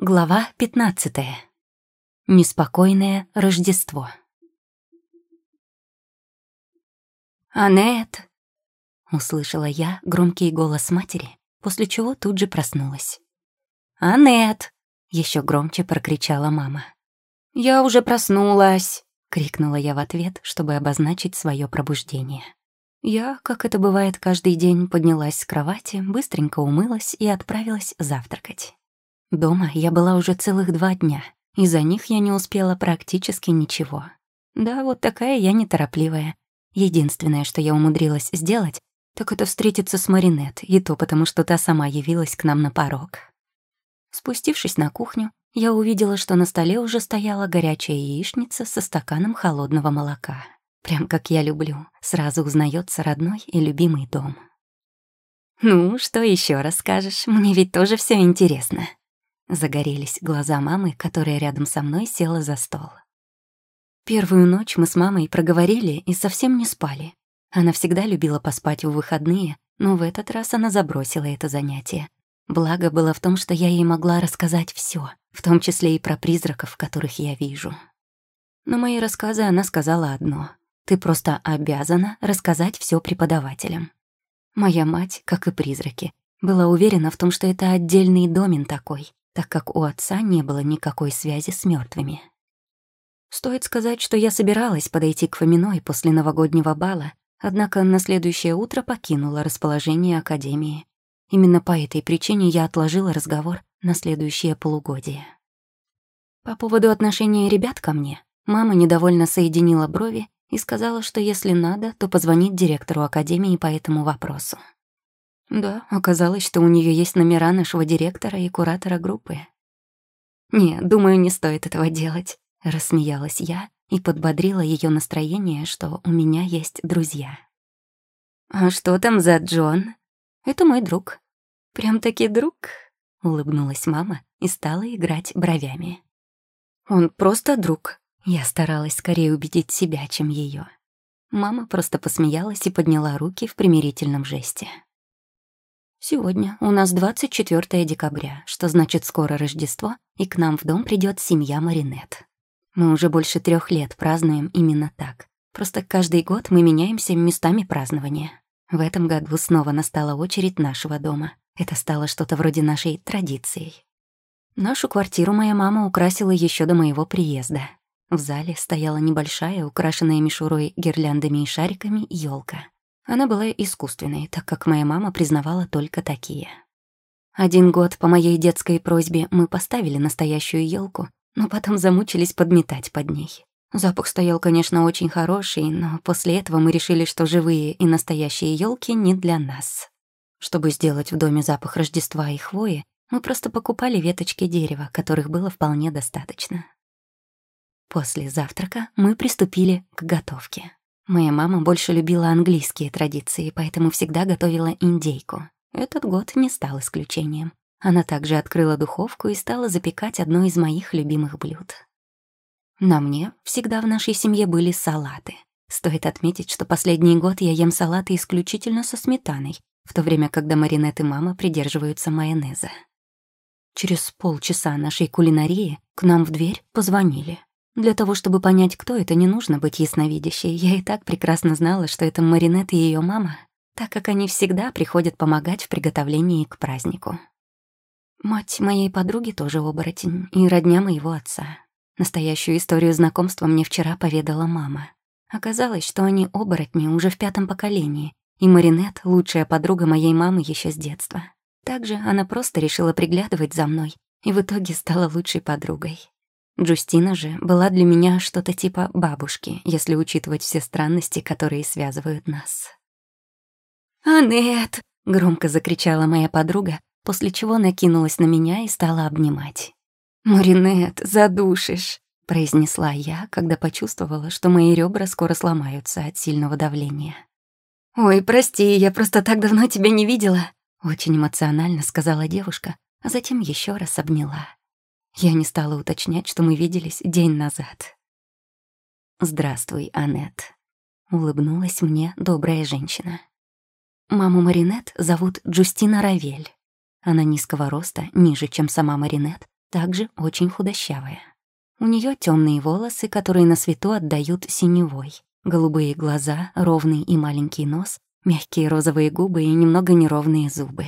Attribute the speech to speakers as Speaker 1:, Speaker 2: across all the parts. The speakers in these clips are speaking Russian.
Speaker 1: Глава 15. Неспокойное Рождество. «Анет!» — услышала я громкий голос матери, после чего тут же проснулась. «Анет!» — еще громче прокричала мама. «Я уже проснулась!» — крикнула я в ответ, чтобы обозначить свое пробуждение. Я, как это бывает каждый день, поднялась с кровати, быстренько умылась и отправилась завтракать. Дома я была уже целых два дня, и за них я не успела практически ничего. Да, вот такая я неторопливая. Единственное, что я умудрилась сделать, так это встретиться с Маринет, и то потому, что та сама явилась к нам на порог. Спустившись на кухню, я увидела, что на столе уже стояла горячая яичница со стаканом холодного молока. Прям как я люблю, сразу узнается родной и любимый дом. «Ну, что еще расскажешь? Мне ведь тоже все интересно», Загорелись глаза мамы, которая рядом со мной села за стол. Первую ночь мы с мамой проговорили и совсем не спали. Она всегда любила поспать в выходные, но в этот раз она забросила это занятие. Благо было в том, что я ей могла рассказать все, в том числе и про призраков, которых я вижу. На мои рассказы она сказала одно. «Ты просто обязана рассказать все преподавателям». Моя мать, как и призраки, была уверена в том, что это отдельный домен такой, так как у отца не было никакой связи с мертвыми. Стоит сказать, что я собиралась подойти к Фоминой после новогоднего бала, однако на следующее утро покинула расположение Академии. Именно по этой причине я отложила разговор на следующее полугодие. По поводу отношения ребят ко мне, мама недовольно соединила брови и сказала, что если надо, то позвонит директору Академии по этому вопросу. Да, оказалось, что у нее есть номера нашего директора и куратора группы. «Не, думаю, не стоит этого делать», — рассмеялась я и подбодрила ее настроение, что у меня есть друзья. «А что там за Джон?» «Это мой друг». «Прям-таки друг?» — улыбнулась мама и стала играть бровями. «Он просто друг». Я старалась скорее убедить себя, чем ее. Мама просто посмеялась и подняла руки в примирительном жесте. Сегодня у нас 24 декабря, что значит скоро Рождество, и к нам в дом придет семья Маринет. Мы уже больше трех лет празднуем именно так. Просто каждый год мы меняемся местами празднования. В этом году снова настала очередь нашего дома. Это стало что-то вроде нашей традиции. Нашу квартиру моя мама украсила еще до моего приезда. В зале стояла небольшая, украшенная мишурой, гирляндами и шариками, елка. Она была искусственной, так как моя мама признавала только такие. Один год по моей детской просьбе мы поставили настоящую елку, но потом замучились подметать под ней. Запах стоял, конечно, очень хороший, но после этого мы решили, что живые и настоящие елки не для нас. Чтобы сделать в доме запах Рождества и хвои, мы просто покупали веточки дерева, которых было вполне достаточно. После завтрака мы приступили к готовке. Моя мама больше любила английские традиции, поэтому всегда готовила индейку. Этот год не стал исключением. Она также открыла духовку и стала запекать одно из моих любимых блюд. На мне всегда в нашей семье были салаты. Стоит отметить, что последний год я ем салаты исключительно со сметаной, в то время, когда Маринет и мама придерживаются майонеза. Через полчаса нашей кулинарии к нам в дверь позвонили. Для того, чтобы понять, кто это, не нужно быть ясновидящей. Я и так прекрасно знала, что это Маринет и ее мама, так как они всегда приходят помогать в приготовлении к празднику. Мать моей подруги тоже оборотень, и родня моего отца. Настоящую историю знакомства мне вчера поведала мама. Оказалось, что они оборотни уже в пятом поколении, и Маринет — лучшая подруга моей мамы еще с детства. Также она просто решила приглядывать за мной, и в итоге стала лучшей подругой. Джустина же была для меня что-то типа бабушки, если учитывать все странности, которые связывают нас. «Анет!» — громко закричала моя подруга, после чего накинулась на меня и стала обнимать. «Маринет, задушишь!» — произнесла я, когда почувствовала, что мои ребра скоро сломаются от сильного давления. «Ой, прости, я просто так давно тебя не видела», — очень эмоционально сказала девушка, а затем еще раз обняла. Я не стала уточнять, что мы виделись день назад. «Здравствуй, Аннет», — улыбнулась мне добрая женщина. Маму Маринет зовут Джустина Равель. Она низкого роста, ниже, чем сама Маринет, также очень худощавая. У нее темные волосы, которые на свету отдают синевой, голубые глаза, ровный и маленький нос, мягкие розовые губы и немного неровные зубы.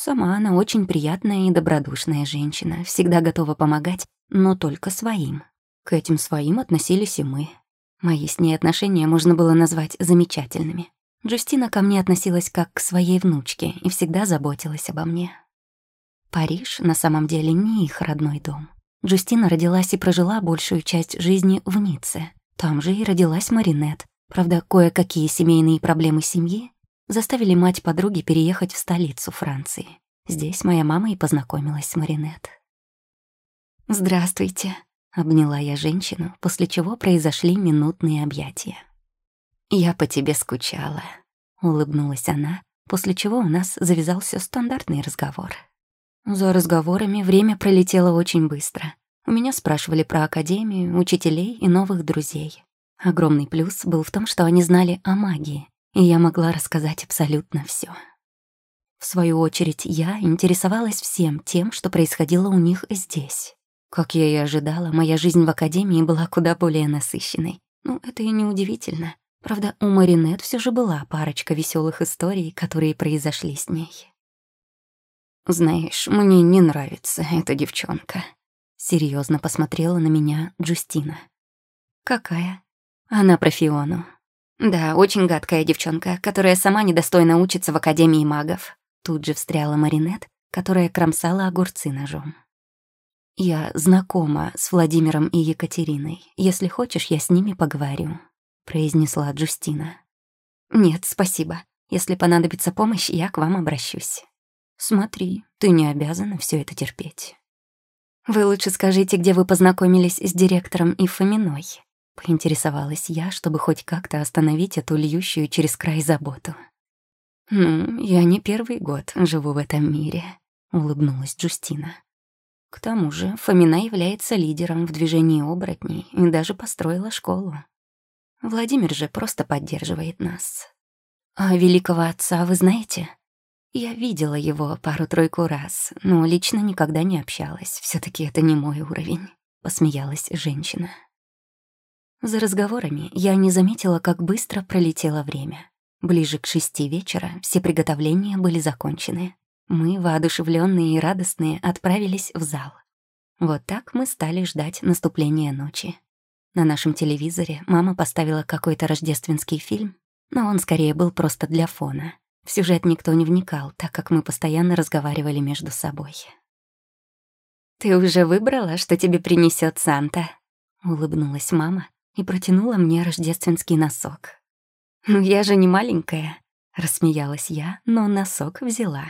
Speaker 1: Сама она очень приятная и добродушная женщина, всегда готова помогать, но только своим. К этим своим относились и мы. Мои с ней отношения можно было назвать замечательными. Джустина ко мне относилась как к своей внучке и всегда заботилась обо мне. Париж на самом деле не их родной дом. Джустина родилась и прожила большую часть жизни в Ницце. Там же и родилась Маринет. Правда, кое-какие семейные проблемы семьи заставили мать подруги переехать в столицу Франции. Здесь моя мама и познакомилась с Маринет. «Здравствуйте», — обняла я женщину, после чего произошли минутные объятия. «Я по тебе скучала», — улыбнулась она, после чего у нас завязался стандартный разговор. За разговорами время пролетело очень быстро. У меня спрашивали про академию, учителей и новых друзей. Огромный плюс был в том, что они знали о магии, и я могла рассказать абсолютно все. В свою очередь, я интересовалась всем тем, что происходило у них здесь. Как я и ожидала, моя жизнь в академии была куда более насыщенной. Ну, это и не удивительно. Правда, у Маринет все же была парочка веселых историй, которые произошли с ней. «Знаешь, мне не нравится эта девчонка», — серьезно посмотрела на меня Джустина. «Какая?» «Она про Фиону». «Да, очень гадкая девчонка, которая сама недостойна учиться в Академии магов». Тут же встряла Маринет, которая кромсала огурцы ножом. «Я знакома с Владимиром и Екатериной. Если хочешь, я с ними поговорю», — произнесла Джустина. «Нет, спасибо. Если понадобится помощь, я к вам обращусь». Смотри, ты не обязана все это терпеть. Вы лучше скажите, где вы познакомились с директором и Фоминой. Поинтересовалась я, чтобы хоть как-то остановить эту льющую через край заботу. «Ну, я не первый год живу в этом мире», — улыбнулась Джустина. К тому же Фомина является лидером в движении оборотней и даже построила школу. Владимир же просто поддерживает нас. «А великого отца вы знаете?» Я видела его пару-тройку раз, но лично никогда не общалась. все таки это не мой уровень», — посмеялась женщина. За разговорами я не заметила, как быстро пролетело время. Ближе к шести вечера все приготовления были закончены. Мы, воодушевленные и радостные, отправились в зал. Вот так мы стали ждать наступления ночи. На нашем телевизоре мама поставила какой-то рождественский фильм, но он скорее был просто для фона. В сюжет никто не вникал, так как мы постоянно разговаривали между собой. «Ты уже выбрала, что тебе принесет Санта?» — улыбнулась мама и протянула мне рождественский носок. «Ну я же не маленькая», — рассмеялась я, но носок взяла.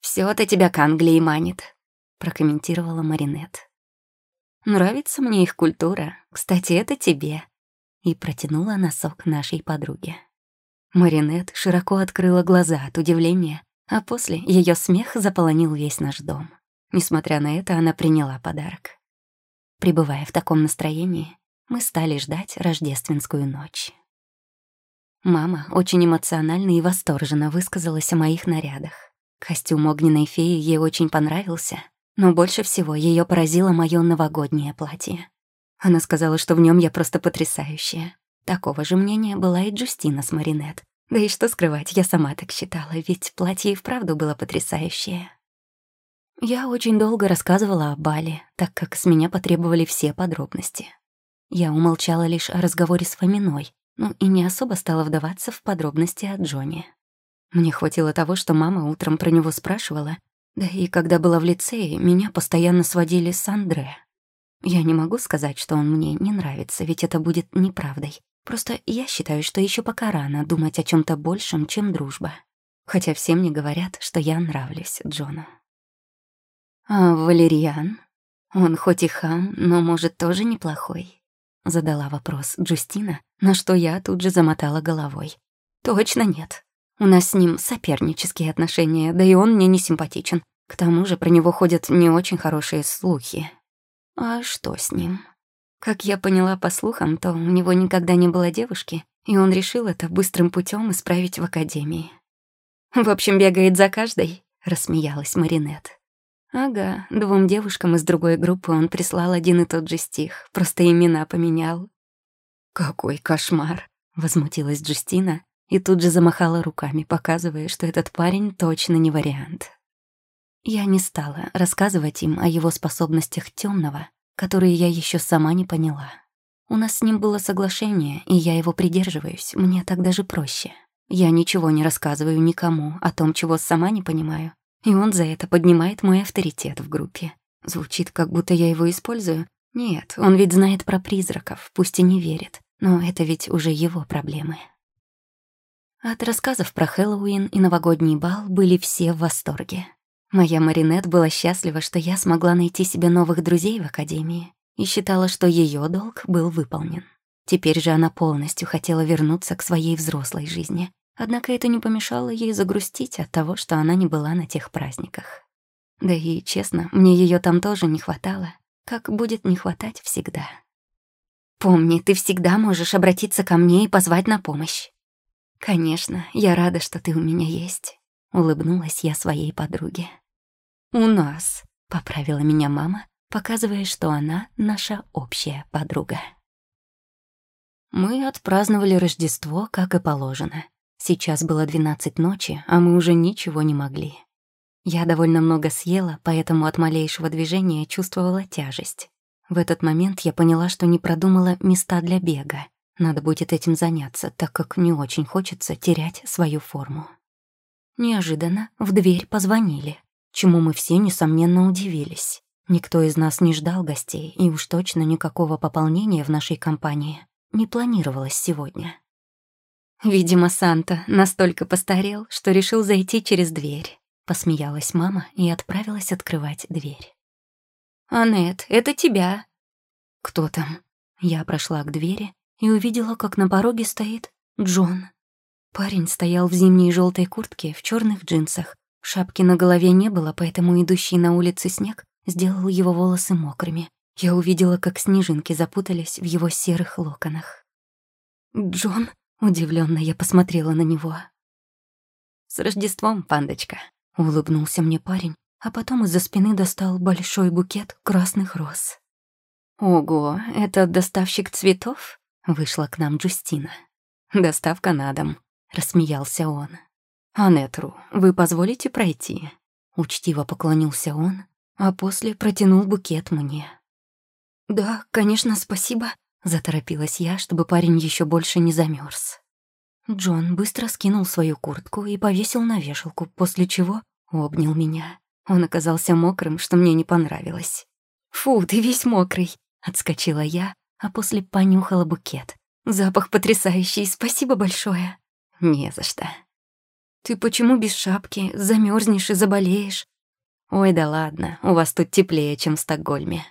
Speaker 1: все то тебя к Англии манит», — прокомментировала Маринет. «Нравится мне их культура. Кстати, это тебе». И протянула носок нашей подруге. Маринет широко открыла глаза от удивления, а после ее смех заполонил весь наш дом. Несмотря на это, она приняла подарок. Пребывая в таком настроении, мы стали ждать рождественскую ночь. Мама очень эмоционально и восторженно высказалась о моих нарядах. Костюм огненной феи ей очень понравился, но больше всего ее поразило мое новогоднее платье. Она сказала, что в нем я просто потрясающая. Такого же мнения была и Джустина с Маринет. Да и что скрывать, я сама так считала, ведь платье и вправду было потрясающее. Я очень долго рассказывала о бале, так как с меня потребовали все подробности. Я умолчала лишь о разговоре с Фоминой, ну и не особо стала вдаваться в подробности о Джоне. Мне хватило того, что мама утром про него спрашивала, да и когда была в лицее, меня постоянно сводили с Андре. Я не могу сказать, что он мне не нравится, ведь это будет неправдой. Просто я считаю, что еще пока рано думать о чем то большем, чем дружба. Хотя все мне говорят, что я нравлюсь Джону. «А Валериан? Он хоть и хам, но, может, тоже неплохой?» Задала вопрос Джустина, на что я тут же замотала головой. «Точно нет. У нас с ним сопернические отношения, да и он мне не симпатичен. К тому же про него ходят не очень хорошие слухи. А что с ним?» Как я поняла по слухам, то у него никогда не было девушки, и он решил это быстрым путем исправить в академии. «В общем, бегает за каждой», — рассмеялась Маринет. Ага, двум девушкам из другой группы он прислал один и тот же стих, просто имена поменял. «Какой кошмар!» — возмутилась Джустина и тут же замахала руками, показывая, что этот парень точно не вариант. Я не стала рассказывать им о его способностях темного, которые я еще сама не поняла. У нас с ним было соглашение, и я его придерживаюсь, мне так даже проще. Я ничего не рассказываю никому о том, чего сама не понимаю, и он за это поднимает мой авторитет в группе. Звучит, как будто я его использую. Нет, он ведь знает про призраков, пусть и не верит, но это ведь уже его проблемы. От рассказов про Хэллоуин и новогодний бал были все в восторге. Моя Маринет была счастлива, что я смогла найти себе новых друзей в академии и считала, что ее долг был выполнен. Теперь же она полностью хотела вернуться к своей взрослой жизни. Однако это не помешало ей загрустить от того, что она не была на тех праздниках. Да и, честно, мне ее там тоже не хватало, как будет не хватать всегда. «Помни, ты всегда можешь обратиться ко мне и позвать на помощь». «Конечно, я рада, что ты у меня есть». — улыбнулась я своей подруге. «У нас», — поправила меня мама, показывая, что она наша общая подруга. Мы отпраздновали Рождество, как и положено. Сейчас было двенадцать ночи, а мы уже ничего не могли. Я довольно много съела, поэтому от малейшего движения чувствовала тяжесть. В этот момент я поняла, что не продумала места для бега. Надо будет этим заняться, так как не очень хочется терять свою форму. Неожиданно в дверь позвонили, чему мы все, несомненно, удивились. Никто из нас не ждал гостей, и уж точно никакого пополнения в нашей компании не планировалось сегодня. «Видимо, Санта настолько постарел, что решил зайти через дверь», — посмеялась мама и отправилась открывать дверь. «Аннет, это тебя». «Кто там?» Я прошла к двери и увидела, как на пороге стоит Джон. Парень стоял в зимней желтой куртке, в черных джинсах. Шапки на голове не было, поэтому идущий на улице снег сделал его волосы мокрыми. Я увидела, как снежинки запутались в его серых локонах. «Джон?» — удивленно я посмотрела на него. «С Рождеством, пандочка!» — улыбнулся мне парень, а потом из-за спины достал большой букет красных роз. «Ого, это доставщик цветов?» — вышла к нам Джустина. «Доставка на дом», — рассмеялся он. «Анетру, вы позволите пройти?» Учтиво поклонился он, а после протянул букет мне. «Да, конечно, спасибо», — заторопилась я, чтобы парень еще больше не замерз. Джон быстро скинул свою куртку и повесил на вешалку, после чего обнял меня. Он оказался мокрым, что мне не понравилось. «Фу, ты весь мокрый!» — отскочила я, а после понюхала букет. «Запах потрясающий, спасибо большое!» «Не за что». «Ты почему без шапки? Замерзнешь и заболеешь?» «Ой, да ладно, у вас тут теплее, чем в Стокгольме».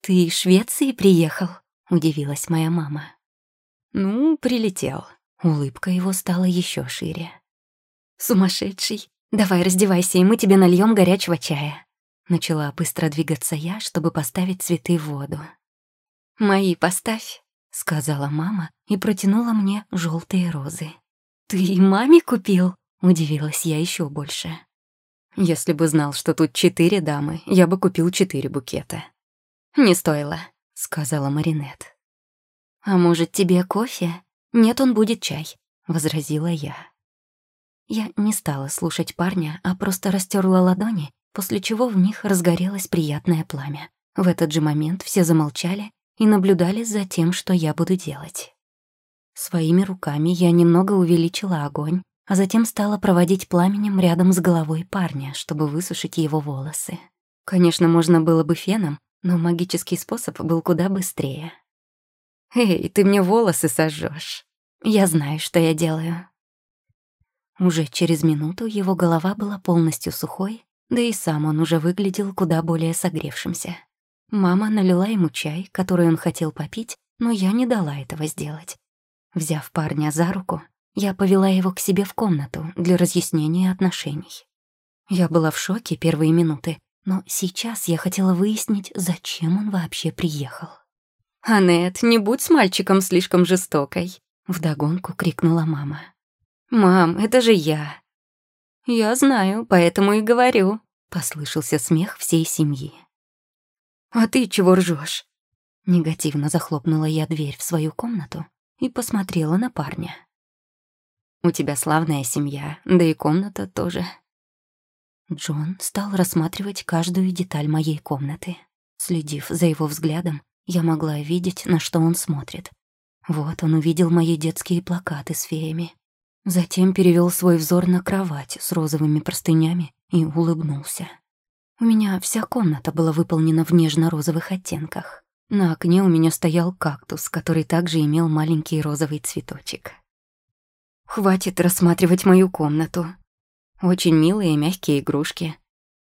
Speaker 1: «Ты из Швеции приехал?» — удивилась моя мама. «Ну, прилетел». Улыбка его стала еще шире. «Сумасшедший! Давай раздевайся, и мы тебе нальем горячего чая». Начала быстро двигаться я, чтобы поставить цветы в воду. «Мои поставь», — сказала мама и протянула мне желтые розы. «Ты и маме купил?» — удивилась я еще больше. «Если бы знал, что тут четыре дамы, я бы купил четыре букета». «Не стоило», — сказала Маринет. «А может, тебе кофе? Нет, он будет чай», — возразила я. Я не стала слушать парня, а просто растерла ладони, после чего в них разгорелось приятное пламя. В этот же момент все замолчали и наблюдали за тем, что я буду делать. Своими руками я немного увеличила огонь, а затем стала проводить пламенем рядом с головой парня, чтобы высушить его волосы. Конечно, можно было бы феном, но магический способ был куда быстрее. «Эй, ты мне волосы сожжешь. Я знаю, что я делаю». Уже через минуту его голова была полностью сухой, да и сам он уже выглядел куда более согревшимся. Мама налила ему чай, который он хотел попить, но я не дала этого сделать, Взяв парня за руку, я повела его к себе в комнату для разъяснения отношений. Я была в шоке первые минуты, но сейчас я хотела выяснить, зачем он вообще приехал. «Анет, не будь с мальчиком слишком жестокой», — вдогонку крикнула мама. «Мам, это же я». «Я знаю, поэтому и говорю». Послышался смех всей семьи. «А ты чего ржешь? Негативно захлопнула я дверь в свою комнату и посмотрела на парня. «У тебя славная семья, да и комната тоже». Джон стал рассматривать каждую деталь моей комнаты. Следив за его взглядом, я могла видеть, на что он смотрит. Вот он увидел мои детские плакаты с феями. Затем перевел свой взор на кровать с розовыми простынями и улыбнулся. У меня вся комната была выполнена в нежно-розовых оттенках. На окне у меня стоял кактус, который также имел маленький розовый цветочек. «Хватит рассматривать мою комнату. Очень милые мягкие игрушки».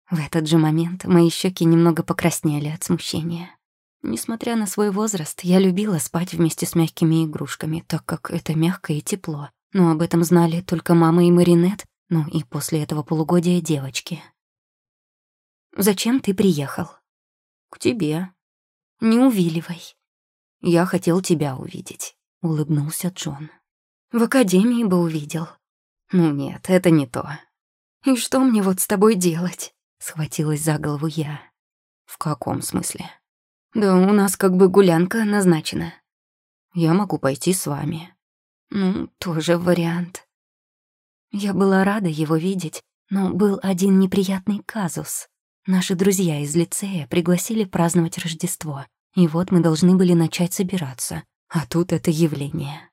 Speaker 1: В этот же момент мои щеки немного покраснели от смущения. Несмотря на свой возраст, я любила спать вместе с мягкими игрушками, так как это мягко и тепло. Но об этом знали только мама и Маринет, ну и после этого полугодия девочки. «Зачем ты приехал?» «К тебе». «Не увиливай». «Я хотел тебя увидеть», — улыбнулся Джон. «В академии бы увидел». «Ну нет, это не то». «И что мне вот с тобой делать?» — схватилась за голову я. «В каком смысле?» «Да у нас как бы гулянка назначена». «Я могу пойти с вами». «Ну, тоже вариант». Я была рада его видеть, но был один неприятный казус. Наши друзья из лицея пригласили праздновать Рождество, и вот мы должны были начать собираться. А тут это явление.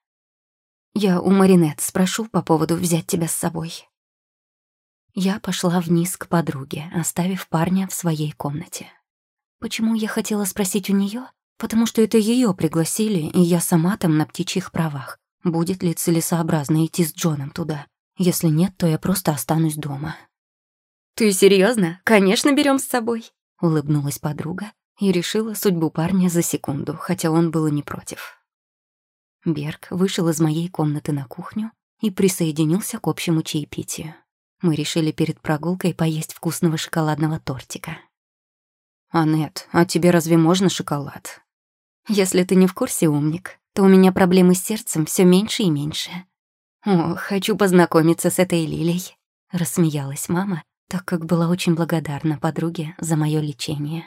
Speaker 1: Я у Маринет спрошу по поводу взять тебя с собой. Я пошла вниз к подруге, оставив парня в своей комнате. Почему я хотела спросить у нее? Потому что это ее пригласили, и я сама там на птичьих правах. Будет ли целесообразно идти с Джоном туда? Если нет, то я просто останусь дома. «Ты серьезно? Конечно, берем с собой», — улыбнулась подруга и решила судьбу парня за секунду, хотя он был не против. Берг вышел из моей комнаты на кухню и присоединился к общему чаепитию. Мы решили перед прогулкой поесть вкусного шоколадного тортика. «Анет, а тебе разве можно шоколад?» «Если ты не в курсе, умник, то у меня проблемы с сердцем все меньше и меньше». «О, хочу познакомиться с этой Лилей», — рассмеялась мама так как была очень благодарна подруге за мое лечение.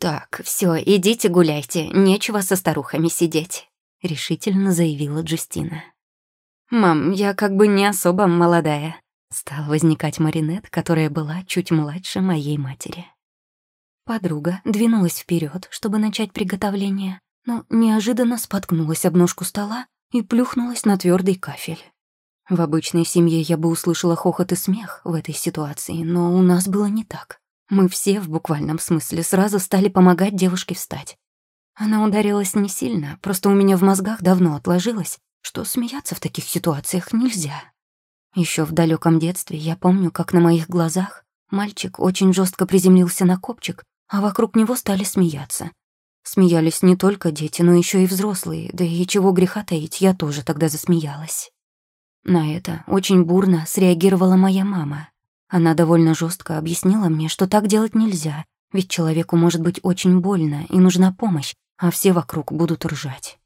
Speaker 1: «Так, все, идите гуляйте, нечего со старухами сидеть», — решительно заявила Джустина. «Мам, я как бы не особо молодая», — стала возникать Маринет, которая была чуть младше моей матери. Подруга двинулась вперед, чтобы начать приготовление, но неожиданно споткнулась об ножку стола и плюхнулась на твердый кафель. В обычной семье я бы услышала хохот и смех в этой ситуации, но у нас было не так. Мы все, в буквальном смысле, сразу стали помогать девушке встать. Она ударилась не сильно, просто у меня в мозгах давно отложилось, что смеяться в таких ситуациях нельзя. Еще в далеком детстве я помню, как на моих глазах мальчик очень жестко приземлился на копчик, а вокруг него стали смеяться. Смеялись не только дети, но еще и взрослые, да и чего греха таить, я тоже тогда засмеялась. На это очень бурно среагировала моя мама. Она довольно жестко объяснила мне, что так делать нельзя, ведь человеку может быть очень больно и нужна помощь, а все вокруг будут ржать.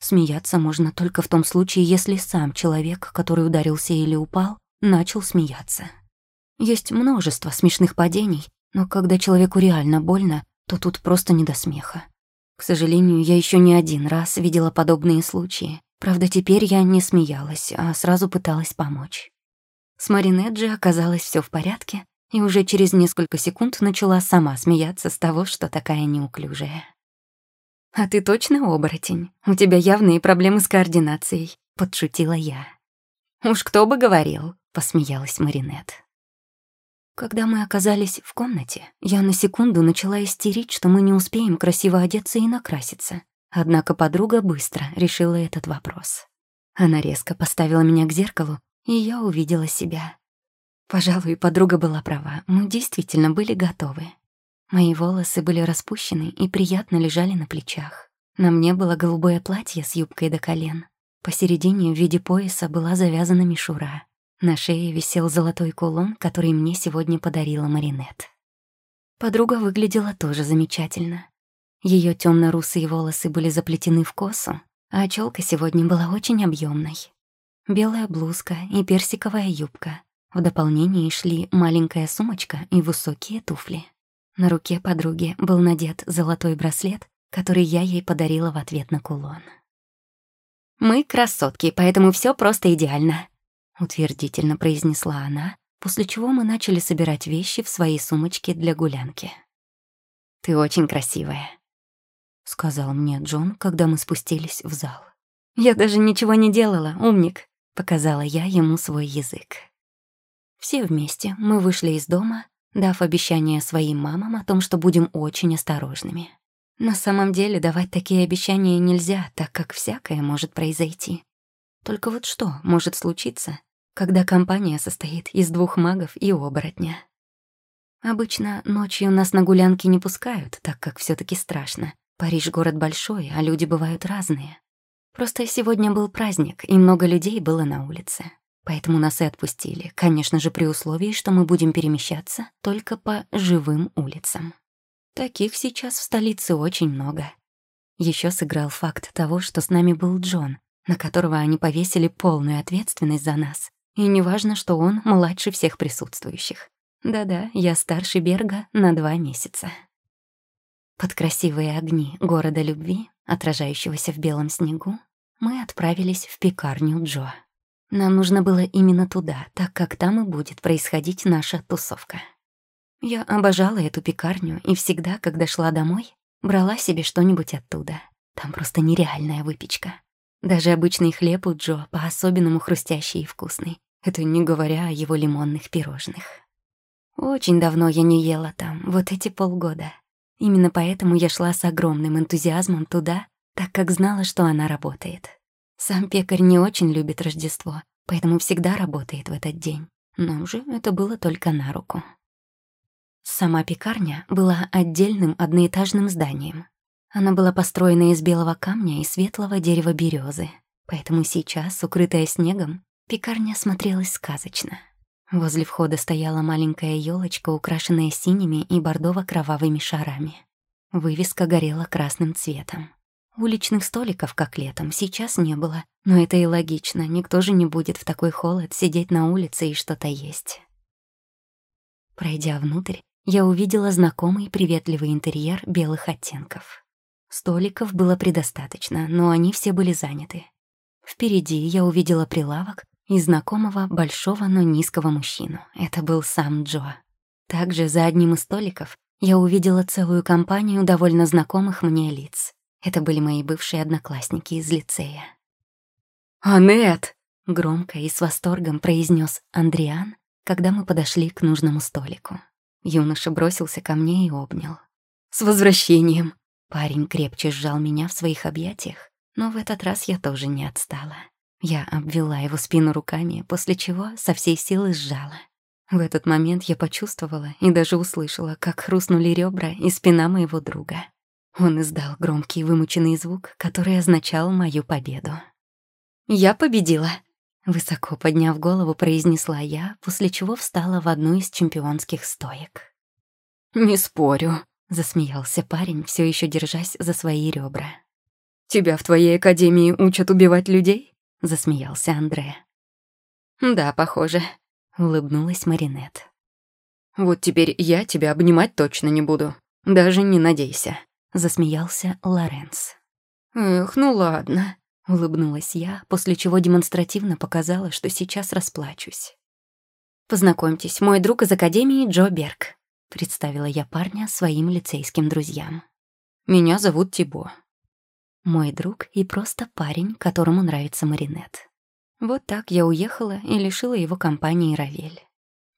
Speaker 1: Смеяться можно только в том случае, если сам человек, который ударился или упал, начал смеяться. Есть множество смешных падений, но когда человеку реально больно, то тут просто не до смеха. К сожалению, я еще не один раз видела подобные случаи, Правда, теперь я не смеялась, а сразу пыталась помочь. С Маринет же оказалось все в порядке, и уже через несколько секунд начала сама смеяться с того, что такая неуклюжая. «А ты точно оборотень? У тебя явные проблемы с координацией», — подшутила я. «Уж кто бы говорил», — посмеялась Маринет. Когда мы оказались в комнате, я на секунду начала истерить, что мы не успеем красиво одеться и накраситься. Однако подруга быстро решила этот вопрос. Она резко поставила меня к зеркалу, и я увидела себя. Пожалуй, подруга была права, мы действительно были готовы. Мои волосы были распущены и приятно лежали на плечах. На мне было голубое платье с юбкой до колен. Посередине в виде пояса была завязана мишура. На шее висел золотой кулон, который мне сегодня подарила Маринет. Подруга выглядела тоже замечательно. Ее темно-русые волосы были заплетены в косу, а челка сегодня была очень объемной. Белая блузка и персиковая юбка. В дополнение шли маленькая сумочка и высокие туфли. На руке подруги был надет золотой браслет, который я ей подарила в ответ на кулон. «Мы красотки, поэтому все просто идеально», — утвердительно произнесла она, после чего мы начали собирать вещи в свои сумочки для гулянки. «Ты очень красивая», — сказал мне Джон, когда мы спустились в зал. «Я даже ничего не делала, умник», — показала я ему свой язык. Все вместе мы вышли из дома, дав обещание своим мамам о том, что будем очень осторожными. На самом деле давать такие обещания нельзя, так как всякое может произойти. Только вот что может случиться, когда компания состоит из двух магов и оборотня? Обычно ночью нас на гулянки не пускают, так как все таки страшно. Париж — город большой, а люди бывают разные. Просто сегодня был праздник, и много людей было на улице. Поэтому нас и отпустили, конечно же, при условии, что мы будем перемещаться только по живым улицам. Таких сейчас в столице очень много. Еще сыграл факт того, что с нами был Джон, на которого они повесили полную ответственность за нас. И неважно, что он младше всех присутствующих. Да-да, я старше Берга на два месяца. Под красивые огни города любви, отражающегося в белом снегу, мы отправились в пекарню Джо. Нам нужно было именно туда, так как там и будет происходить наша тусовка. Я обожала эту пекарню и всегда, когда шла домой, брала себе что-нибудь оттуда. Там просто нереальная выпечка. Даже обычный хлеб у Джо по-особенному хрустящий и вкусный. Это не говоря о его лимонных пирожных. Очень давно я не ела там, вот эти полгода. Именно поэтому я шла с огромным энтузиазмом туда, так как знала, что она работает. Сам пекарь не очень любит Рождество, поэтому всегда работает в этот день. Но уже это было только на руку. Сама пекарня была отдельным одноэтажным зданием. Она была построена из белого камня и светлого дерева березы, поэтому сейчас, укрытая снегом, пекарня смотрелась сказочно. Возле входа стояла маленькая елочка, украшенная синими и бордово-кровавыми шарами. Вывеска горела красным цветом. Уличных столиков, как летом, сейчас не было, но это и логично, никто же не будет в такой холод сидеть на улице и что-то есть. Пройдя внутрь, я увидела знакомый приветливый интерьер белых оттенков. Столиков было предостаточно, но они все были заняты. Впереди я увидела прилавок и знакомого большого, но низкого мужчину. Это был сам Джо. Также за одним из столиков я увидела целую компанию довольно знакомых мне лиц. Это были мои бывшие одноклассники из лицея.
Speaker 2: «Анет!»
Speaker 1: — громко и с восторгом произнес Андриан, когда мы подошли к нужному столику. Юноша бросился ко мне и обнял.
Speaker 2: «С возвращением!»
Speaker 1: Парень крепче сжал меня в своих объятиях, но в этот раз я тоже не отстала. Я обвела его спину руками, после чего со всей силы сжала. В этот момент я почувствовала и даже услышала, как хрустнули ребра и спина моего друга. Он издал громкий вымученный звук, который означал мою победу. «Я победила!» Высоко подняв голову, произнесла я, после чего встала в одну из чемпионских стоек.
Speaker 2: «Не спорю», —
Speaker 1: засмеялся парень, все еще держась за свои ребра.
Speaker 2: «Тебя в твоей академии учат убивать людей?» — засмеялся Андре.
Speaker 1: «Да, похоже», — улыбнулась Маринет.
Speaker 2: «Вот теперь я тебя обнимать точно не буду. Даже не надейся»,
Speaker 1: засмеялся Лоренс.
Speaker 2: «Эх, ну ладно», —
Speaker 1: улыбнулась я, после чего демонстративно показала, что сейчас расплачусь. «Познакомьтесь, мой друг из Академии Джо Берг», — представила я парня своим лицейским друзьям.
Speaker 2: «Меня зовут Тибо».
Speaker 1: Мой друг и просто парень, которому нравится Маринет. Вот так я уехала и лишила его компании Равель.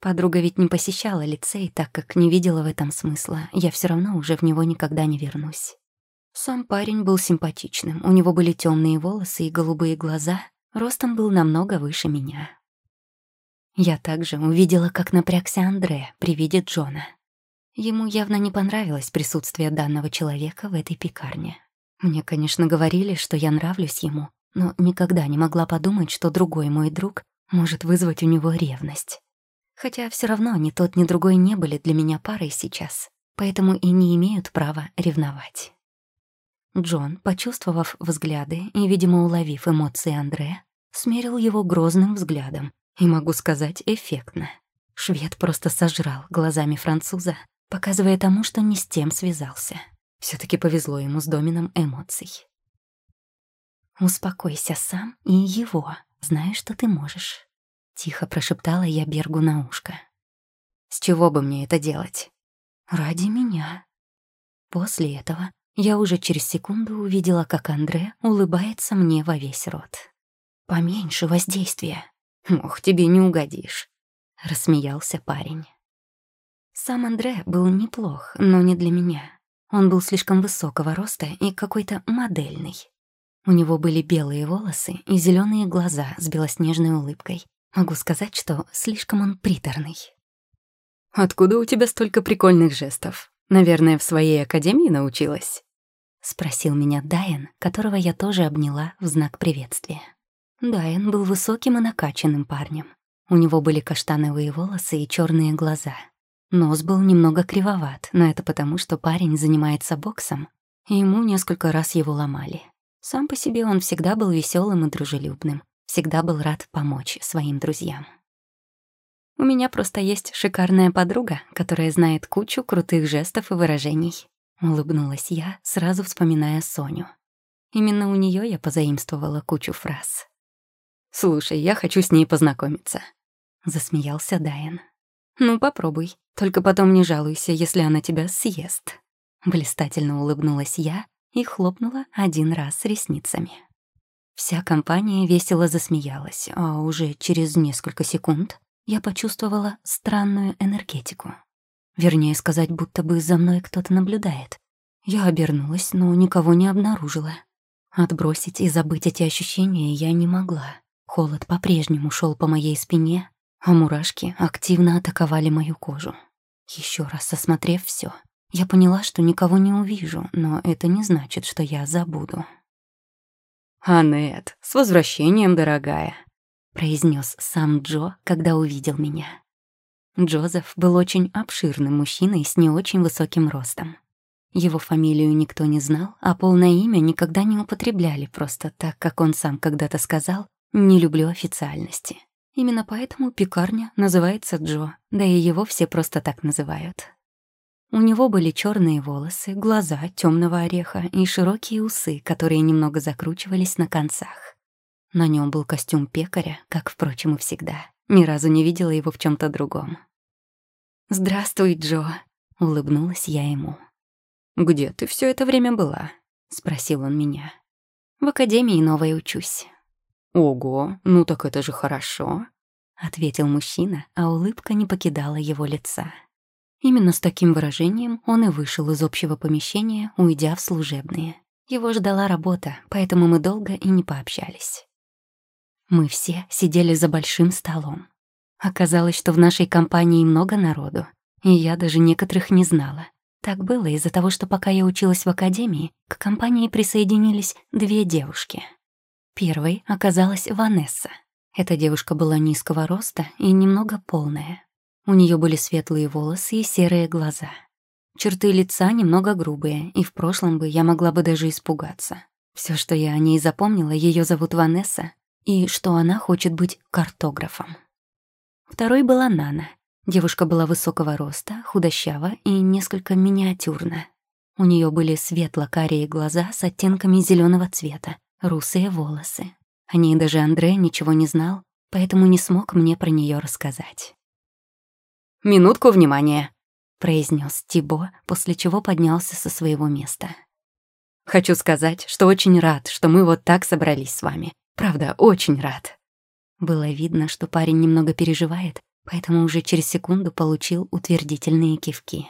Speaker 1: Подруга ведь не посещала лицей, так как не видела в этом смысла. Я все равно уже в него никогда не вернусь. Сам парень был симпатичным. У него были темные волосы и голубые глаза. Ростом был намного выше меня. Я также увидела, как напрягся Андре при виде Джона. Ему явно не понравилось присутствие данного человека в этой пекарне. Мне, конечно, говорили, что я нравлюсь ему, но никогда не могла подумать, что другой мой друг может вызвать у него ревность. Хотя все равно ни тот, ни другой не были для меня парой сейчас, поэтому и не имеют права ревновать. Джон, почувствовав взгляды и, видимо, уловив эмоции Андре, смерил его грозным взглядом И могу сказать, эффектно. Швед просто сожрал глазами француза, показывая тому, что не с тем связался. все таки повезло ему с домином эмоций. «Успокойся сам и его, знаешь, что ты можешь», — тихо прошептала я Бергу на ушко. «С чего бы мне это делать?» «Ради меня». После этого я уже через секунду увидела, как Андре улыбается мне во весь рот. «Поменьше воздействия». «Ох, тебе не угодишь», — рассмеялся парень. Сам Андре был неплох, но не для меня. Он был слишком высокого роста и какой-то модельный. У него были белые волосы и зеленые глаза с белоснежной улыбкой. Могу сказать, что слишком он приторный.
Speaker 2: «Откуда у тебя столько прикольных жестов? Наверное, в своей академии научилась?»
Speaker 1: — спросил меня Дайан, которого я тоже обняла в знак приветствия. Дайан был высоким и накачанным парнем. У него были каштановые волосы и черные глаза. Нос был немного кривоват, но это потому, что парень занимается боксом, и ему несколько раз его ломали. Сам по себе он всегда был веселым и дружелюбным, всегда был рад помочь своим друзьям. У меня просто есть шикарная подруга, которая знает кучу крутых жестов и выражений. Улыбнулась я, сразу вспоминая Соню. Именно у нее я позаимствовала кучу фраз.
Speaker 2: «Слушай, я хочу с ней познакомиться», — засмеялся
Speaker 1: Дайан. «Ну, попробуй, только потом не жалуйся, если она тебя съест». Блистательно улыбнулась я и хлопнула один раз ресницами. Вся компания весело засмеялась, а уже через несколько секунд я почувствовала странную энергетику. Вернее сказать, будто бы за мной кто-то наблюдает. Я обернулась, но никого не обнаружила. Отбросить и забыть эти ощущения я не могла. Холод по-прежнему шел по моей спине, а мурашки активно атаковали мою кожу. Еще раз осмотрев все, я поняла, что никого не увижу, но это не значит, что я забуду.
Speaker 2: «Анет, с возвращением, дорогая!»
Speaker 1: — произнес сам Джо, когда увидел меня. Джозеф был очень обширным мужчиной с не очень высоким ростом. Его фамилию никто не знал, а полное имя никогда не употребляли, просто так, как он сам когда-то сказал, «не люблю официальности». Именно поэтому пекарня называется Джо, да и его все просто так называют. У него были черные волосы, глаза темного ореха и широкие усы, которые немного закручивались на концах. На нем был костюм пекаря, как, впрочем, и всегда. Ни разу не видела его в чем то другом. «Здравствуй, Джо», — улыбнулась я ему.
Speaker 2: «Где ты все это время была?»
Speaker 1: — спросил он меня. «В академии новой учусь».
Speaker 2: «Ого, ну так это же хорошо», —
Speaker 1: ответил мужчина, а улыбка не покидала его лица. Именно с таким выражением он и вышел из общего помещения, уйдя в служебные. Его ждала работа, поэтому мы долго и не пообщались. Мы все сидели за большим столом. Оказалось, что в нашей компании много народу, и я даже некоторых не знала. Так было из-за того, что пока я училась в академии, к компании присоединились две девушки — Первой оказалась Ванесса. Эта девушка была низкого роста и немного полная. У нее были светлые волосы и серые глаза. Черты лица немного грубые, и в прошлом бы я могла бы даже испугаться. Все, что я о ней запомнила, ее зовут Ванесса, и что она хочет быть картографом. Второй была Нана. Девушка была высокого роста, худощава и несколько миниатюрна. У нее были светло-карие глаза с оттенками зеленого цвета, русые волосы. О ней даже Андре ничего не знал, поэтому не смог мне про нее рассказать.
Speaker 2: «Минутку внимания», —
Speaker 1: произнес Тибо, после чего поднялся со своего места.
Speaker 2: «Хочу сказать, что очень рад, что мы вот так собрались с вами. Правда, очень рад».
Speaker 1: Было видно, что парень немного переживает, поэтому уже через секунду получил утвердительные кивки.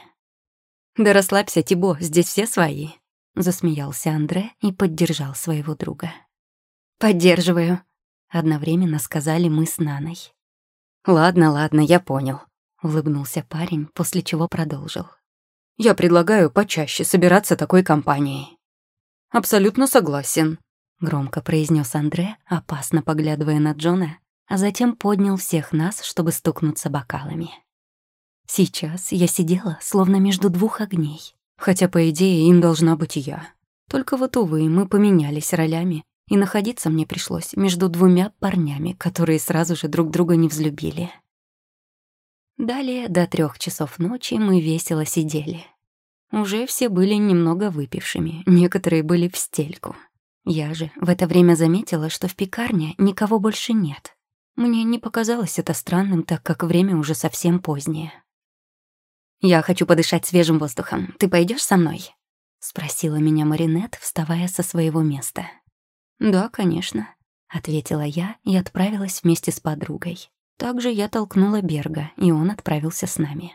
Speaker 2: «Да расслабься, Тибо, здесь все свои»,
Speaker 1: Засмеялся Андре и поддержал своего друга.
Speaker 2: «Поддерживаю», —
Speaker 1: одновременно сказали мы с Наной.
Speaker 2: «Ладно, ладно, я понял», —
Speaker 1: улыбнулся парень, после чего продолжил.
Speaker 2: «Я предлагаю почаще собираться такой компанией». «Абсолютно согласен», —
Speaker 1: громко произнес Андре, опасно поглядывая на Джона, а затем поднял всех нас, чтобы стукнуться бокалами. Сейчас я сидела, словно между двух огней. Хотя, по идее, им должна быть я. Только вот, увы, мы поменялись ролями,
Speaker 2: и находиться мне пришлось между двумя парнями, которые сразу же друг друга не взлюбили. Далее до трех часов ночи мы весело сидели. Уже все были немного выпившими, некоторые были в стельку. Я же в это время заметила, что в пекарне никого больше нет. Мне не показалось это странным, так как время уже совсем позднее. «Я хочу подышать свежим воздухом. Ты пойдешь со мной?» — спросила меня Маринет, вставая со своего места. «Да, конечно», — ответила я и отправилась вместе с подругой. Также я толкнула Берга, и он отправился с нами.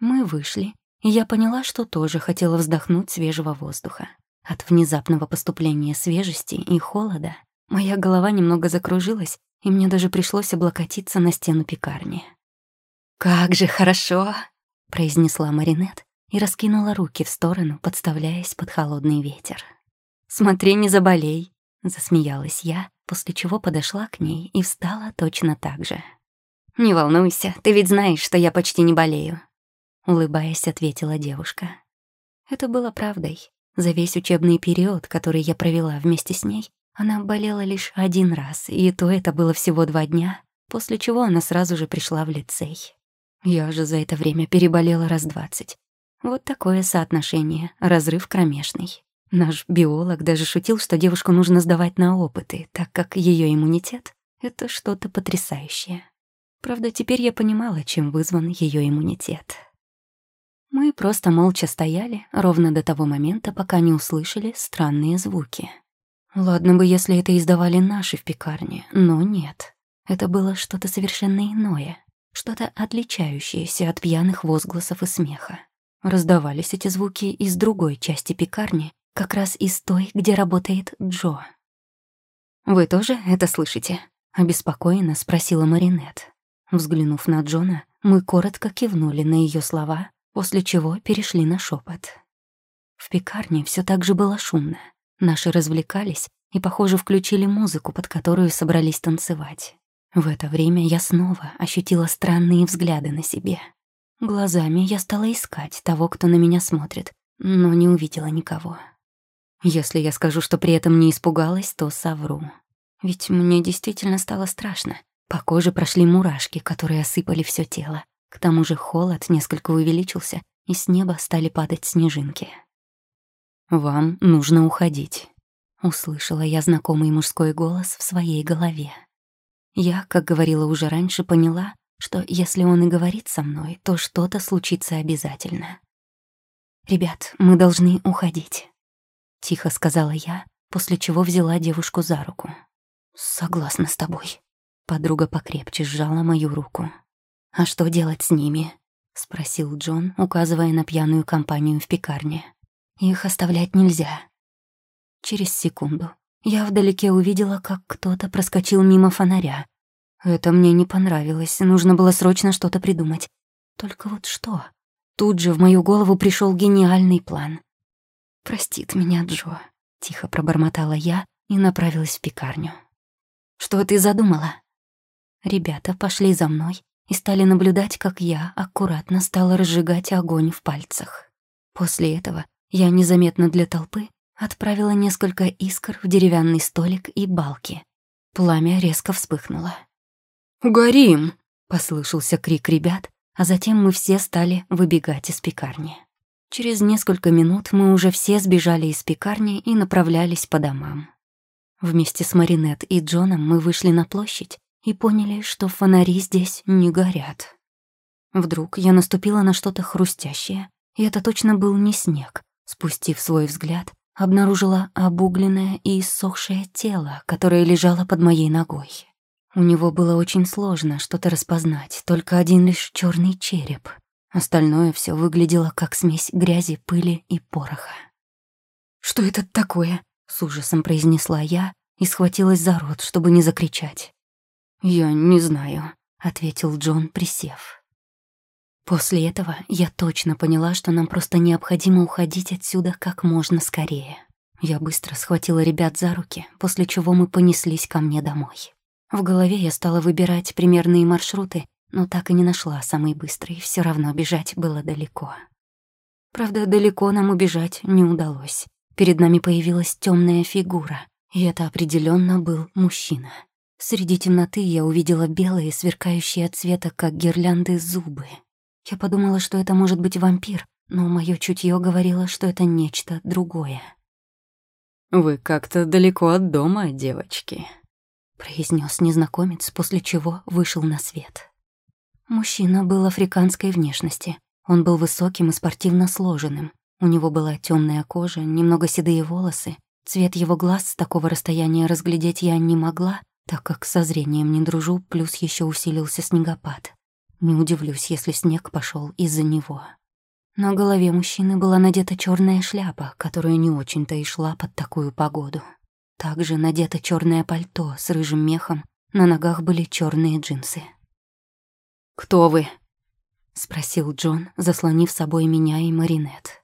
Speaker 2: Мы вышли, и я поняла, что тоже хотела вздохнуть свежего воздуха. От внезапного поступления свежести и холода моя голова немного закружилась, и мне даже пришлось облокотиться на стену пекарни. «Как же хорошо!» — произнесла Маринет и раскинула руки в сторону, подставляясь под холодный ветер. «Смотри, не заболей!» — засмеялась я, после чего подошла к ней и встала точно так же. «Не волнуйся, ты ведь знаешь, что я почти не болею», — улыбаясь, ответила девушка. Это было правдой. За весь учебный период, который я провела вместе с ней, она болела лишь один раз, и то это было всего два дня, после чего она сразу же пришла в лицей. Я же за это время переболела раз двадцать. Вот такое соотношение, разрыв кромешный. Наш биолог даже шутил, что девушку нужно сдавать на опыты, так как ее иммунитет — это что-то потрясающее. Правда, теперь я понимала, чем вызван ее иммунитет. Мы просто молча стояли ровно до того момента, пока не услышали странные звуки. Ладно бы, если это издавали наши в пекарне, но нет. Это было что-то совершенно иное, что-то отличающееся от пьяных возгласов и смеха. Раздавались эти звуки из другой части пекарни, как раз из той, где работает Джо. «Вы тоже это слышите?» — обеспокоенно спросила Маринет. Взглянув на Джона, мы коротко кивнули на ее слова, после чего перешли на шепот. В пекарне все так же было шумно. Наши развлекались и, похоже, включили музыку, под которую собрались танцевать. В это время я снова ощутила странные взгляды на себе. Глазами я стала искать того, кто на меня смотрит, но не увидела никого. Если я скажу, что при этом не испугалась, то совру. Ведь мне действительно стало страшно. По коже прошли мурашки, которые осыпали все тело. К тому же холод несколько увеличился, и с неба стали падать снежинки. «Вам нужно уходить», — услышала я знакомый мужской голос в своей голове. Я, как говорила уже раньше, поняла, что если он и говорит со мной, то что-то случится обязательно. «Ребят, мы должны уходить», — тихо сказала я, после чего взяла девушку за руку. «Согласна с тобой», Подруга покрепче сжала мою руку. «А что делать с ними?» — спросил Джон, указывая на пьяную компанию в пекарне. «Их оставлять нельзя». Через секунду я вдалеке увидела, как кто-то проскочил мимо фонаря. Это мне не понравилось, нужно было срочно что-то придумать. Только вот что? Тут же в мою голову пришел гениальный план. «Простит меня Джо», — тихо пробормотала я и направилась в пекарню. «Что ты задумала?» Ребята пошли за мной и стали наблюдать, как я аккуратно стала разжигать огонь в пальцах. После этого я незаметно для толпы отправила несколько искр в деревянный столик и балки. Пламя резко вспыхнуло. «Горим!» — послышался крик ребят, а затем мы все стали выбегать из пекарни. Через несколько минут мы уже все сбежали из пекарни и направлялись по домам. Вместе с Маринет и Джоном мы вышли на площадь и поняли, что фонари здесь не горят. Вдруг я наступила на что-то хрустящее, и это точно был не снег. Спустив свой взгляд, обнаружила обугленное и иссохшее тело, которое лежало под моей ногой. У него было очень сложно что-то распознать, только один лишь черный череп. Остальное все выглядело как смесь грязи, пыли и пороха. «Что это такое?» — с ужасом произнесла я и схватилась за рот, чтобы не закричать. «Я не знаю», — ответил Джон, присев. После этого я точно поняла, что нам просто необходимо уходить отсюда как можно скорее. Я быстро схватила ребят за руки, после чего мы понеслись ко мне домой. В голове я стала выбирать примерные маршруты, но так и не нашла самый быстрый, все равно бежать было далеко. Правда, далеко нам убежать не удалось. Перед нами появилась темная фигура, И это определенно был мужчина. Среди темноты я увидела белые, сверкающие от цвета, как гирлянды, зубы. Я подумала, что это может быть вампир, но мое чутье говорило, что это нечто другое.
Speaker 1: «Вы как-то далеко от дома, девочки», — произнес незнакомец, после чего вышел на свет.
Speaker 2: Мужчина был африканской внешности. Он был высоким и спортивно сложенным. У него была темная кожа, немного седые волосы. Цвет его глаз с такого расстояния разглядеть я не могла, так как со зрением не дружу, плюс еще усилился снегопад. Не удивлюсь, если снег пошел из-за него. На голове мужчины была надета черная шляпа, которая не очень-то и шла под такую погоду. Также надето черное пальто с рыжим мехом, на ногах были черные джинсы.
Speaker 1: «Кто вы?»
Speaker 2: — спросил Джон, заслонив собой меня и Маринет.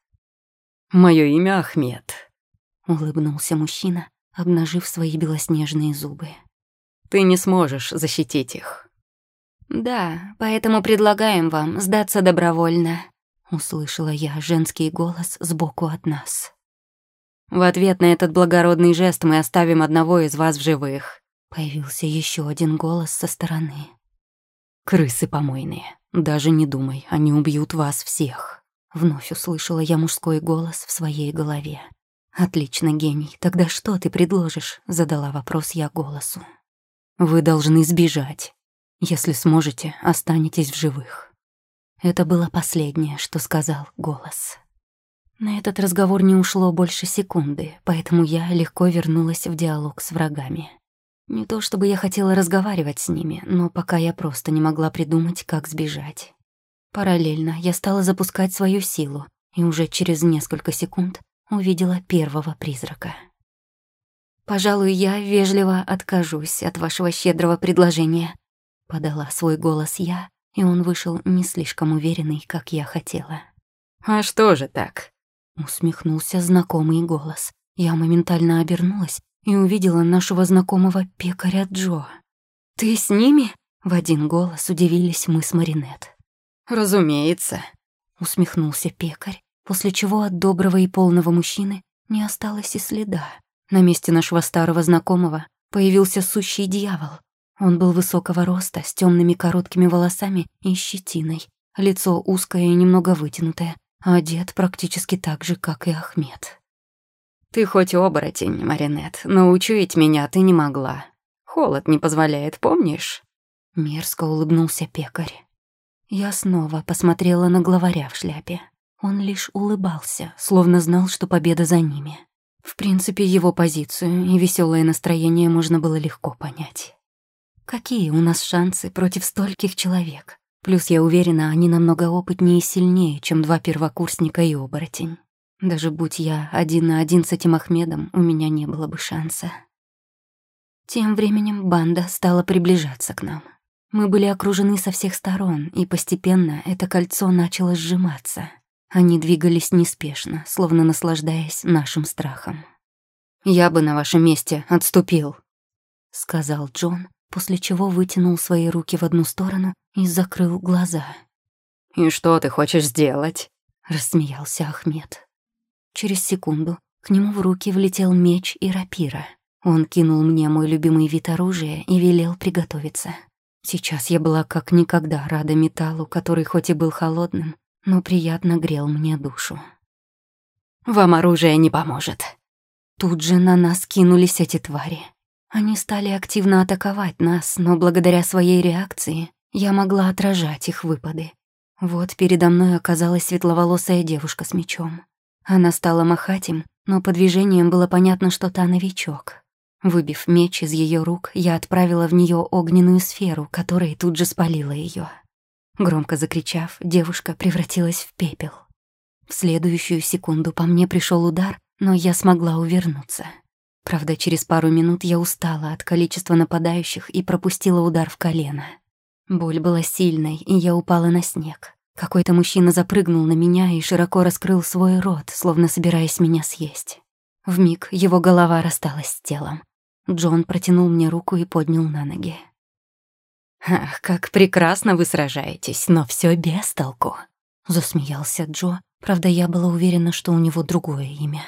Speaker 1: «Моё имя Ахмед», —
Speaker 2: улыбнулся мужчина, обнажив свои белоснежные зубы.
Speaker 1: «Ты не сможешь защитить их».
Speaker 2: «Да, поэтому предлагаем вам сдаться добровольно», — услышала я женский голос сбоку от нас.
Speaker 1: «В ответ на этот благородный жест мы оставим одного из вас в живых», —
Speaker 2: появился еще один голос со стороны.
Speaker 1: «Крысы помойные. Даже не думай, они убьют вас всех», —
Speaker 2: вновь услышала я мужской голос в своей голове. «Отлично, гений. Тогда что ты предложишь?» — задала вопрос я голосу.
Speaker 1: «Вы должны сбежать. Если сможете, останетесь в живых».
Speaker 2: Это было последнее, что сказал голос. На этот разговор не ушло больше секунды, поэтому я легко вернулась в диалог с врагами. Не то чтобы я хотела разговаривать с ними, но пока я просто не могла придумать, как сбежать. Параллельно я стала запускать свою силу, и уже через несколько секунд увидела первого призрака. «Пожалуй, я вежливо откажусь от вашего щедрого предложения», Подала свой голос я, и он вышел не слишком уверенный, как я хотела.
Speaker 1: «А что же так?»
Speaker 2: Усмехнулся знакомый голос. Я моментально обернулась и увидела нашего знакомого пекаря Джо. «Ты с ними?» — в один голос удивились мы с Маринет.
Speaker 1: «Разумеется», —
Speaker 2: усмехнулся пекарь, после чего от доброго и полного мужчины не осталось и следа. На месте нашего старого знакомого появился сущий дьявол. Он был высокого роста, с темными короткими волосами и щетиной, лицо узкое и немного вытянутое, а одет практически так же, как и Ахмед.
Speaker 1: «Ты хоть оборотень, Маринет, но учуять меня ты не могла. Холод не позволяет, помнишь?»
Speaker 2: Мерзко улыбнулся пекарь. Я снова посмотрела на главаря в шляпе. Он лишь улыбался, словно знал, что победа за ними. В принципе, его позицию и веселое настроение можно было легко понять. Какие у нас шансы против стольких человек? Плюс, я уверена, они намного опытнее и сильнее, чем два первокурсника и оборотень. Даже будь я один на один с этим Ахмедом, у меня не было бы шанса. Тем временем банда стала приближаться к нам. Мы были окружены со всех сторон, и постепенно это кольцо начало сжиматься. Они двигались неспешно, словно наслаждаясь нашим страхом.
Speaker 1: «Я бы на вашем месте отступил», — сказал
Speaker 2: Джон, после чего вытянул свои руки в одну сторону и закрыл глаза.
Speaker 1: «И что ты хочешь сделать?»
Speaker 2: — рассмеялся Ахмед. Через секунду к нему в руки влетел меч и рапира. Он кинул мне мой любимый вид оружия и велел приготовиться. Сейчас я была как никогда рада металлу, который хоть и был холодным, но приятно грел мне душу.
Speaker 1: «Вам оружие не поможет».
Speaker 2: Тут же на нас кинулись эти твари. Они стали активно атаковать нас, но благодаря своей реакции я могла отражать их выпады. Вот передо мной оказалась светловолосая девушка с мечом. Она стала махать им, но по движениям было понятно, что та новичок. Выбив меч из ее рук, я отправила в нее огненную сферу, которая тут же спалила ее. Громко закричав, девушка превратилась в пепел. В следующую секунду по мне пришел удар, но я смогла увернуться. Правда, через пару минут я устала от количества нападающих и пропустила удар в колено. Боль была сильной, и я упала на снег. Какой-то мужчина запрыгнул на меня и широко раскрыл свой рот, словно собираясь меня съесть. Вмиг его голова рассталась с телом. Джон протянул мне руку и поднял на ноги.
Speaker 1: «Ах, как прекрасно вы сражаетесь, но все без толку», —
Speaker 2: засмеялся Джо. Правда, я была уверена, что у него другое имя.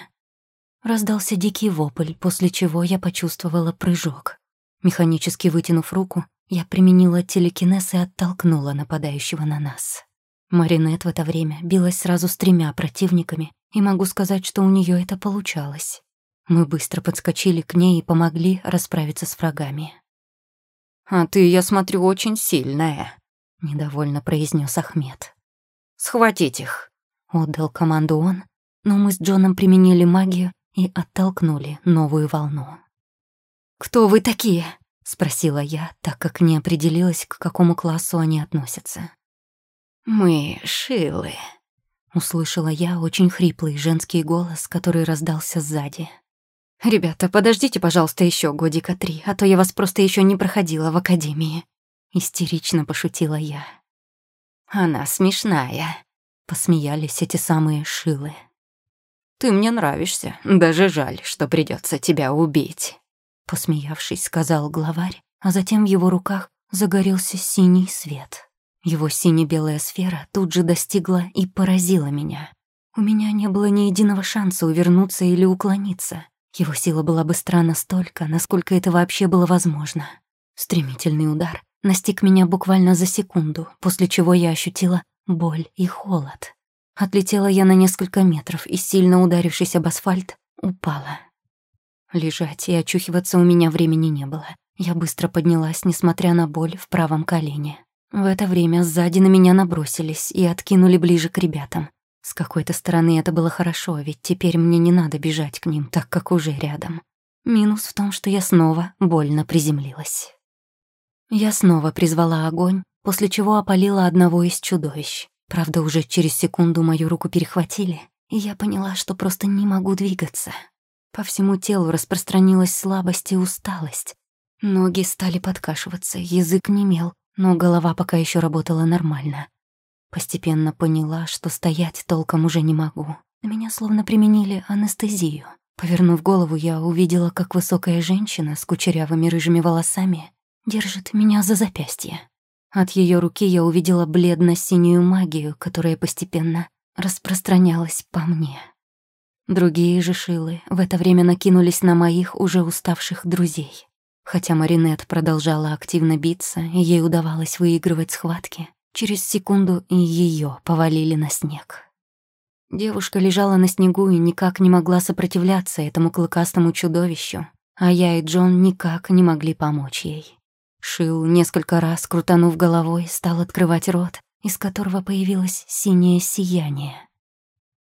Speaker 2: Раздался дикий вопль, после чего я почувствовала прыжок. Механически вытянув руку, я применила телекинез и оттолкнула нападающего на нас. Маринет в это время билась сразу с тремя противниками, и могу сказать, что у нее это получалось. Мы быстро подскочили к ней и помогли расправиться с врагами.
Speaker 1: «А ты, я смотрю, очень сильная», —
Speaker 2: недовольно произнес Ахмед.
Speaker 1: «Схватить их!»
Speaker 2: — отдал команду он, но мы с Джоном применили магию и оттолкнули новую волну. «Кто вы такие?» — спросила я, так как не определилась, к какому классу они относятся.
Speaker 1: «Мы шилы», —
Speaker 2: услышала я очень хриплый женский голос, который раздался сзади.
Speaker 1: «Ребята, подождите, пожалуйста, еще годика три, а то я вас просто еще не проходила в академии», — истерично пошутила я. «Она смешная», — посмеялись эти самые шилы. «Ты мне нравишься, даже жаль, что придется тебя убить», — посмеявшись, сказал главарь, а затем в его руках загорелся синий свет. Его сине-белая сфера тут же достигла и поразила меня. У меня не было ни единого шанса увернуться или уклониться. Его сила была быстра настолько, насколько это вообще было возможно. Стремительный удар настиг меня буквально за секунду, после чего я ощутила боль и холод. Отлетела я на несколько метров и, сильно ударившись об асфальт, упала. Лежать и очухиваться у меня времени не было. Я быстро поднялась, несмотря на боль в правом колене. В это время сзади на меня набросились и откинули ближе к ребятам. С какой-то стороны это было хорошо, ведь теперь мне не надо бежать к ним, так как уже рядом. Минус в том, что я снова больно приземлилась. Я снова призвала огонь, после чего опалила одного из чудовищ. Правда, уже через секунду мою руку перехватили, и я поняла, что просто не могу двигаться. По всему телу распространилась слабость и усталость. Ноги стали подкашиваться, язык немел, но голова пока еще работала нормально. Постепенно поняла, что стоять толком уже не могу. На меня словно применили анестезию. Повернув голову, я увидела, как высокая женщина с кучерявыми рыжими волосами держит меня за запястье. От ее руки я увидела бледно-синюю магию, которая постепенно распространялась по мне. Другие же шилы в это время накинулись на моих уже уставших друзей. Хотя Маринет продолжала активно биться, и ей удавалось выигрывать схватки, Через секунду и ее повалили на снег. Девушка лежала на снегу и никак не могла сопротивляться этому клыкастому чудовищу, а я и Джон никак не могли помочь ей. Шил, несколько раз крутанув головой, стал открывать рот, из которого появилось синее сияние.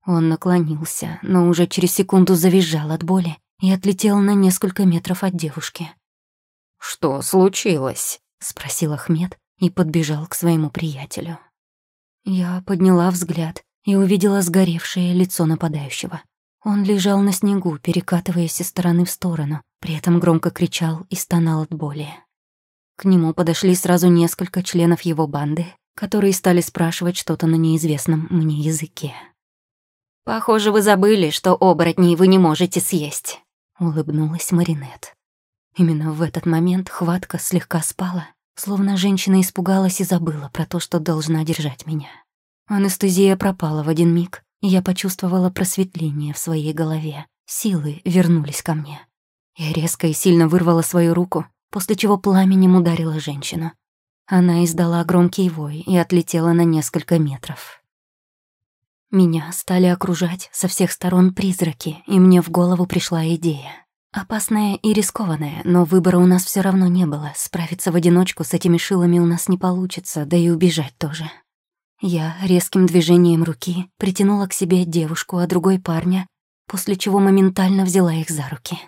Speaker 1: Он наклонился, но уже через секунду завизжал от боли и отлетел на несколько метров от девушки. «Что случилось?»
Speaker 2: — спросил Ахмед, и подбежал к своему приятелю. Я подняла взгляд и увидела сгоревшее лицо нападающего. Он лежал на снегу, перекатываясь из стороны в сторону, при этом громко кричал и стонал от боли. К нему подошли сразу несколько членов его банды, которые стали спрашивать что-то на неизвестном мне языке.
Speaker 1: «Похоже, вы забыли, что оборотней вы не можете съесть», —
Speaker 2: улыбнулась Маринет. Именно в этот момент хватка слегка спала, Словно женщина испугалась и забыла про то, что должна держать меня. Анестезия пропала в один миг, и я почувствовала просветление в своей голове. Силы вернулись ко мне. Я резко и сильно вырвала свою руку, после чего пламенем ударила женщину. Она издала громкий вой и отлетела на несколько метров. Меня стали окружать со всех сторон призраки, и мне в голову пришла идея. Опасная и рискованная, но выбора у нас все равно не было. Справиться в одиночку с этими шилами у нас не получится, да и убежать тоже. Я резким движением руки притянула к себе девушку, а другой парня, после чего моментально взяла их за руки.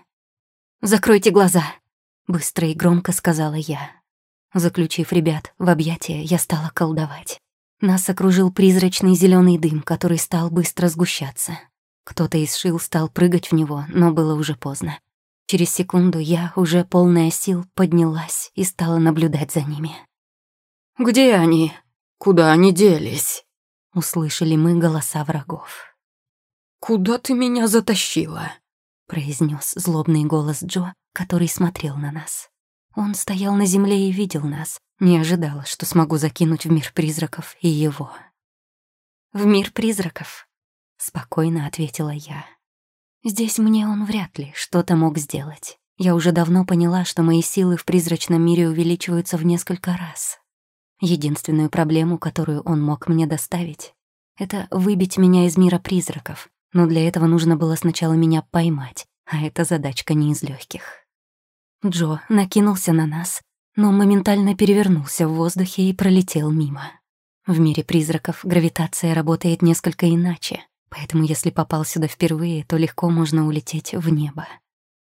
Speaker 2: «Закройте глаза!» — быстро и громко сказала я. Заключив ребят в объятия, я стала колдовать. Нас окружил призрачный зеленый дым, который стал быстро сгущаться. Кто-то из шил стал прыгать в него, но было уже поздно. Через секунду я, уже полная сил, поднялась и стала наблюдать за ними.
Speaker 1: «Где они? Куда они делись?»
Speaker 2: — услышали мы голоса врагов.
Speaker 1: «Куда ты меня затащила?»
Speaker 2: — произнес злобный голос Джо, который смотрел на нас. Он стоял на земле и видел нас, не ожидала, что смогу закинуть в мир призраков и его. «В мир призраков», — спокойно ответила я.
Speaker 1: Здесь мне он вряд ли что-то мог сделать. Я уже давно поняла, что мои силы в призрачном мире увеличиваются в несколько раз. Единственную проблему, которую он мог мне доставить, это выбить меня из мира призраков, но для этого нужно было сначала меня поймать, а эта задачка не из легких. Джо накинулся на нас, но моментально перевернулся в воздухе и пролетел мимо. В мире призраков гравитация работает несколько иначе, поэтому если попал сюда впервые, то легко можно улететь в небо.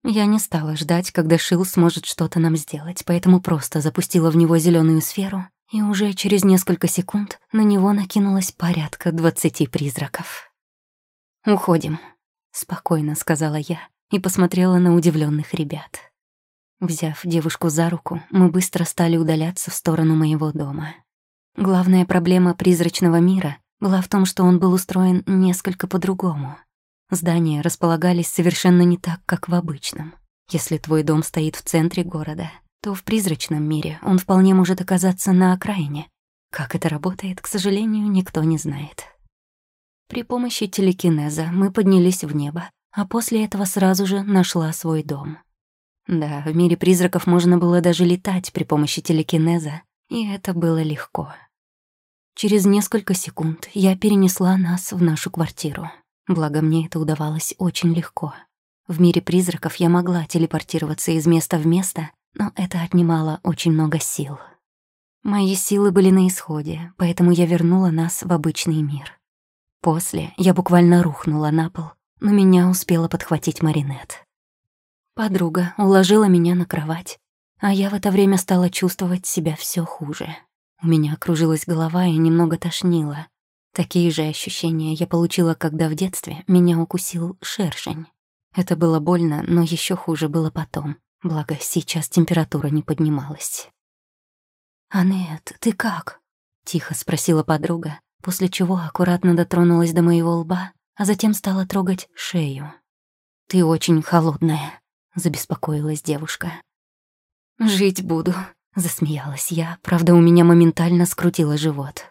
Speaker 1: Я не стала ждать, когда Шил сможет что-то нам сделать, поэтому просто запустила в него зеленую сферу, и уже через несколько секунд на него накинулось порядка двадцати призраков. «Уходим», — спокойно сказала я и посмотрела на удивленных ребят. Взяв девушку за руку, мы быстро стали удаляться в сторону моего дома. Главная проблема призрачного мира была в том, что он был устроен несколько по-другому. Здания располагались совершенно не так, как в обычном. Если твой дом стоит в центре города, то в призрачном мире он вполне может оказаться на окраине. Как это работает, к сожалению, никто не знает. При помощи телекинеза мы поднялись в небо, а после этого сразу же нашла свой дом. Да, в мире призраков можно было даже летать при помощи телекинеза, и это было легко. Через несколько секунд я перенесла нас в нашу квартиру. Благо, мне это удавалось очень легко. В мире призраков я могла телепортироваться из места в место, но это отнимало очень много сил. Мои силы были на исходе, поэтому я вернула нас в обычный мир. После я буквально рухнула на пол, но меня успела подхватить Маринет. Подруга уложила меня на кровать, а я в это время стала чувствовать себя все хуже. У меня кружилась голова и немного тошнило. Такие же ощущения я получила, когда в детстве меня укусил шершень. Это было больно, но еще хуже было потом. Благо, сейчас температура не поднималась. «Анет, ты как?» — тихо спросила подруга, после чего аккуратно дотронулась до моего лба, а затем стала трогать шею. «Ты очень холодная», — забеспокоилась девушка. «Жить буду», Засмеялась я, правда, у меня моментально скрутило живот.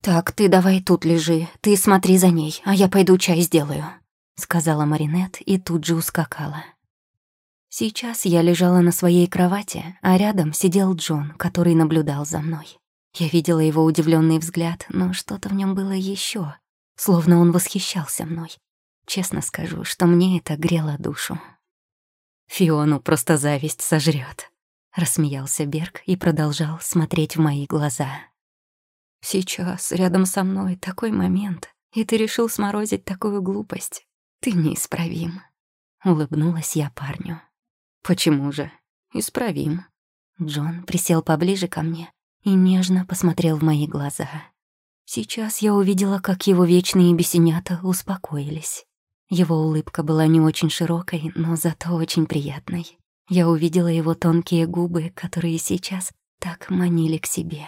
Speaker 1: «Так, ты давай тут лежи, ты смотри за ней, а я пойду чай сделаю», — сказала Маринет и тут же ускакала. Сейчас я лежала на своей кровати, а рядом сидел Джон, который наблюдал за мной. Я видела его удивленный взгляд, но что-то в нем было еще, словно он восхищался мной. Честно скажу, что мне это грело душу. Фиону просто зависть сожрет. Рассмеялся Берг и продолжал смотреть в мои глаза. «Сейчас рядом со мной такой момент, и ты решил сморозить такую глупость. Ты неисправим». Улыбнулась я парню. «Почему же? Исправим». Джон присел поближе ко мне и нежно посмотрел в мои глаза. Сейчас я увидела, как его вечные бесенята успокоились. Его улыбка была не очень широкой, но зато очень приятной. Я увидела его тонкие губы, которые сейчас так манили к себе.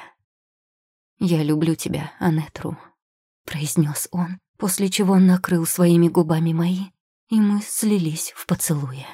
Speaker 1: «Я люблю тебя, Анетру», — произнес он, после чего накрыл своими губами мои, и мы слились в поцелуе.